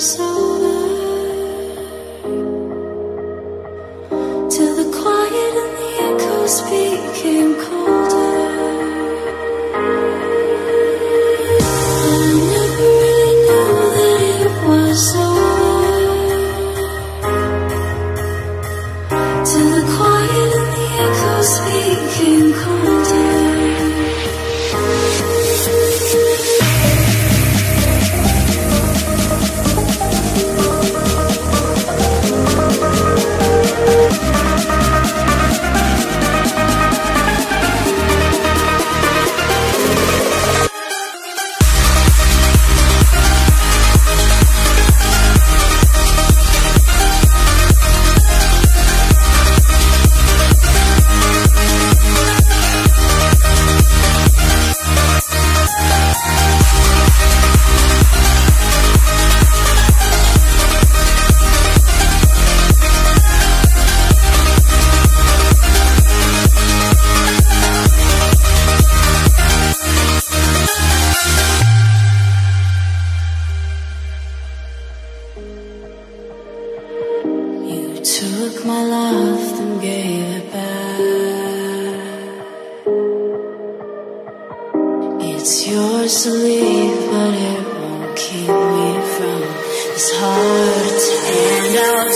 was Took my love, and gave it back. It's yours to leave, but it won't keep me from this heart. And I'll